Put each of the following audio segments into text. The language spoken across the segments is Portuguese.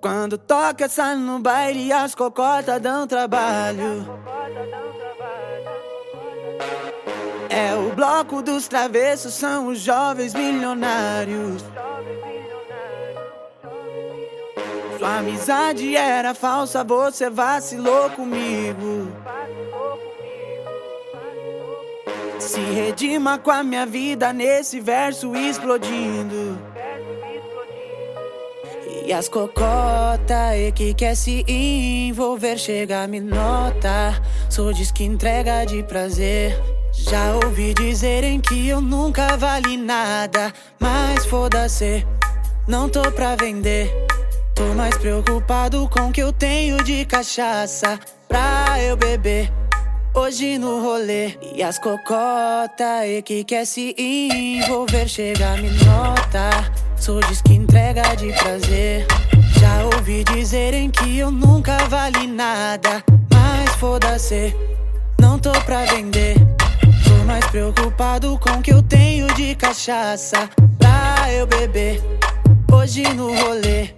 Quando toca essa no baile, as cocotas dão trabalho. É o bloco dos travessos, são os jovens milionários. Sua amizade era falsa, você vacilou comigo. Se redima com a minha vida nesse verso explodindo. E as cocota e que quer se envolver chega me nota. Sou diz que entrega de prazer. Já ouvi dizerem que eu nunca vali nada, mas foda-se, não tô pra vender. Tô mais preocupado com o que eu tenho de cachaça pra eu beber. Hoje no rolê e as cocota e que quer se envolver chega me nota. Sou diz que entrega de prazer. Já ouvi dizerem que eu nunca vali nada. Mas foda-se, não tô pra vender. Tô mais preocupado com o que eu tenho de cachaça pra eu beber. Hoje no rolê.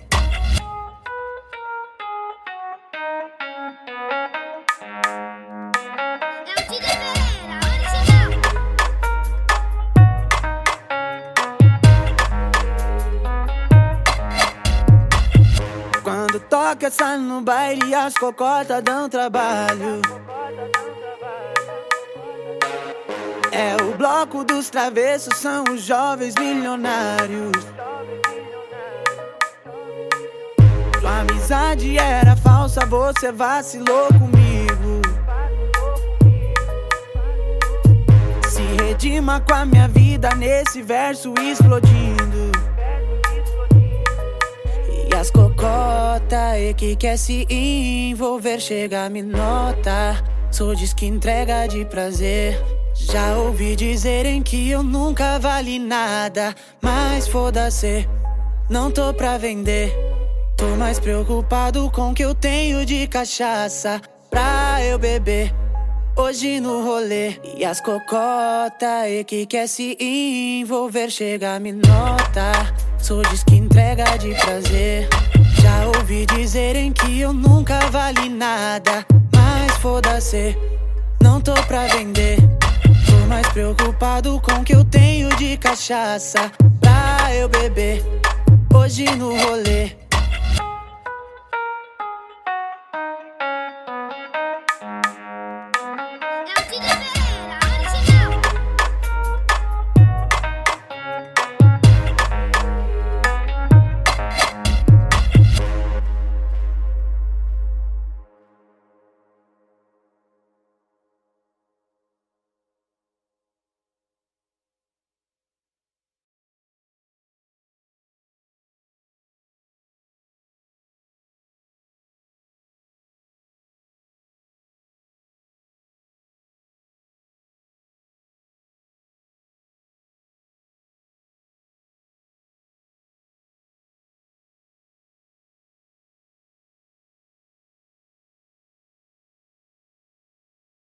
Toca essa no baile, as cocotas dão trabalho. É o bloco dos travessos, são os jovens milionários. Sua amizade era falsa, você vacilou comigo. Se redima com a minha vida nesse verso explodindo. As cocota e que quer se envolver chega me nota. Sou diz que entrega de prazer. Já ouvi dizerem que eu nunca vali nada, mas foda-se, não tô pra vender. Tô mais preocupado com o que eu tenho de cachaça pra eu beber. Hoje no rolê e as cocota e que quer se envolver chega me nota. Sou diz que entrega de prazer. Já ouvi dizerem que eu nunca vali nada, mas foda-se, não tô pra vender. Tô mais preocupado com o que eu tenho de cachaça pra eu beber. Hoje no rolê